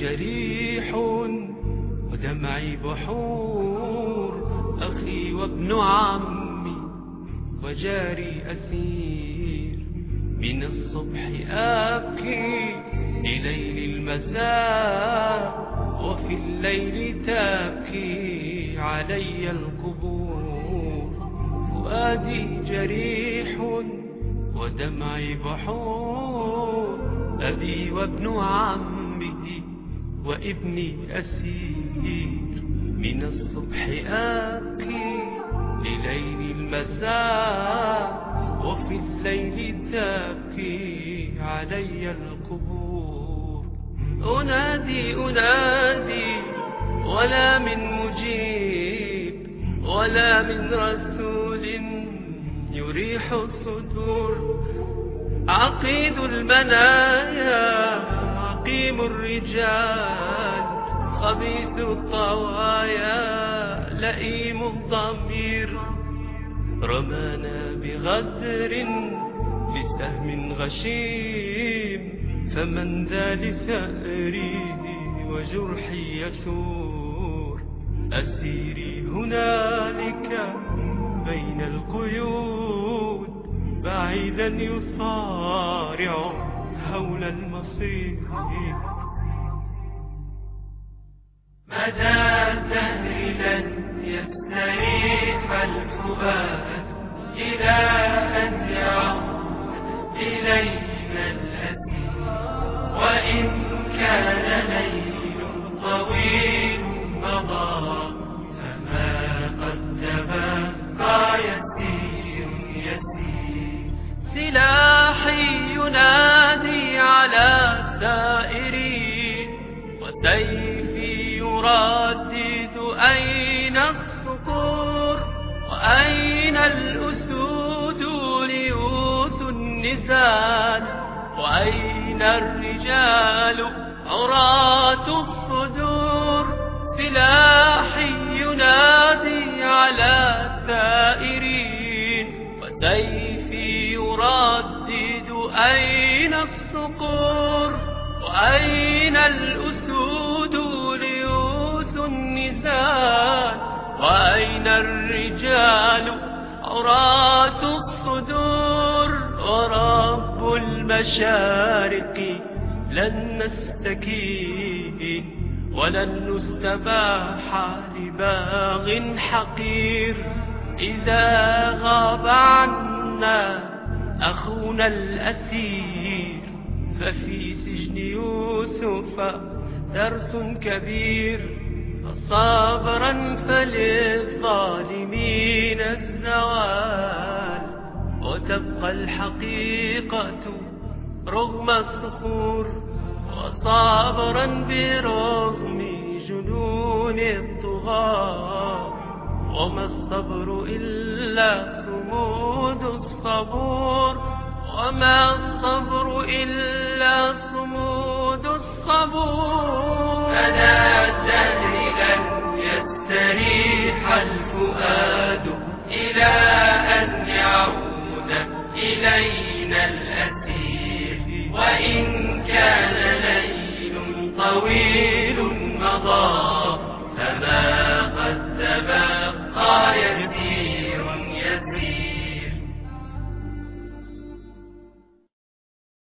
جريح ودمعي بحور أخي وابن عمي وجاري أسير. من الصبح أبكي لليل المساء وفي الليل تبكي علي القبور. فؤادي جريح ودمعي بحور أبي وابن عمه وابني أسير من الصبح أبكي لليل المساء وفي الليل تبكي علي القبور. أنادي أنادي ولا من مجيب ولا من رسول يريح الصدور. عقيد المنايا عقيم الرجال خبيث الطوايا لئيم الضمير. رمانا بغدر بسهم غشيم فمن ذا لثأري وجرحي يثور. أسيري هنالك بين القيود بعيدا يصارع هول المصير. مدى لن يستريح الفؤاد؟ إلى أن يعود إلينا الأسير. وإن كان ليل طويل مضى فما قد تبقى يسير يسير. سلاحي ينادي الدائرين وسيفي يردد أين الصقور وأين الأسود ليوث النزال وأين الرجال عراة الصدور سلاحي ينادي على الثائرين وسيفي يردد أين الصقور وأين الأسود ليوث النزال وأين الرجال عراة الصدور ورب المشارق لن نستكين ولن نستباح لباغ حقير. إذا غاب عنا أخونا الأسير ففي سجن يوسف درس كبير فصابرا فللظالمين الزوال. وتبقى الحقيقة رغم الصخور وصابرا برغم جنون الطغاة. وما الصبر إلا صمود الصبور. وما الصبر إلا صمود الصبور. فلا الدهر أن يستريح الفؤاد إلى أن يعود إلينا الأسير. وإن كان ليل طويل